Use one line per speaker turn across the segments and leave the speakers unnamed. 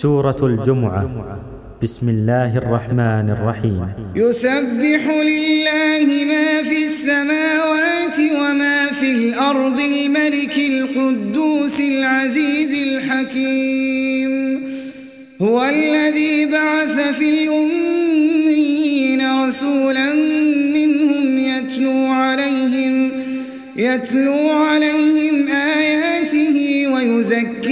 سورة الجمعة بسم الله الرحمن الرحيم يسبح لله ما في السماوات وما في الأرض الملك القدوس العزيز الحكيم هو الذي بعث في الأمين رسولا منهم يتلو عليهم يتلو عليهم آياته ويزكي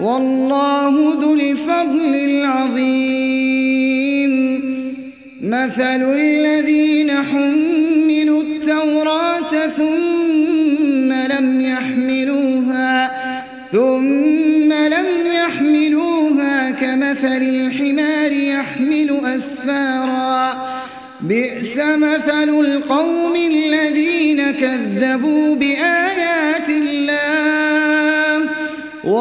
والله ذو الفضل العظيم مثل الذين حملوا التوراة ثم لم يحملوها ثم لم يحملوها كمثل الحمار يحمل أسفارا بئس مثل القوم الذين كذبوا بأسفارا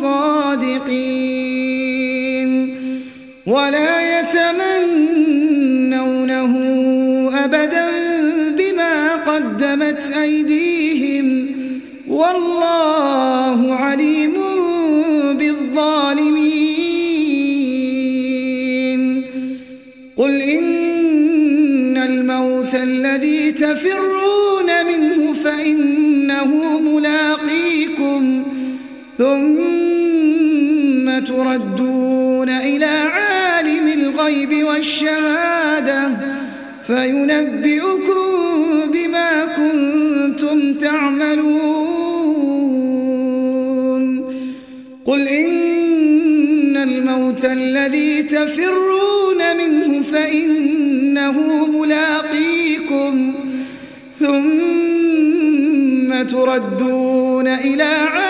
صادقين ولا يتمنونه أبدا بما قدمت أيديهم والله عليم بالظالمين قل إن الموت الذي تفرون منه فإنه ملاقيكم ثم تردون إلى عالم الغيب والشهادة فينبئكم بما كنتم تعملون قل إن الموت الذي تفرون منه فإنه ملاقيكم ثم تردون إلى عالم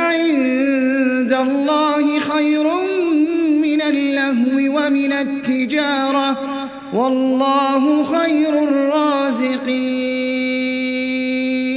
اللهو ومن التجارة والله خير الرازقين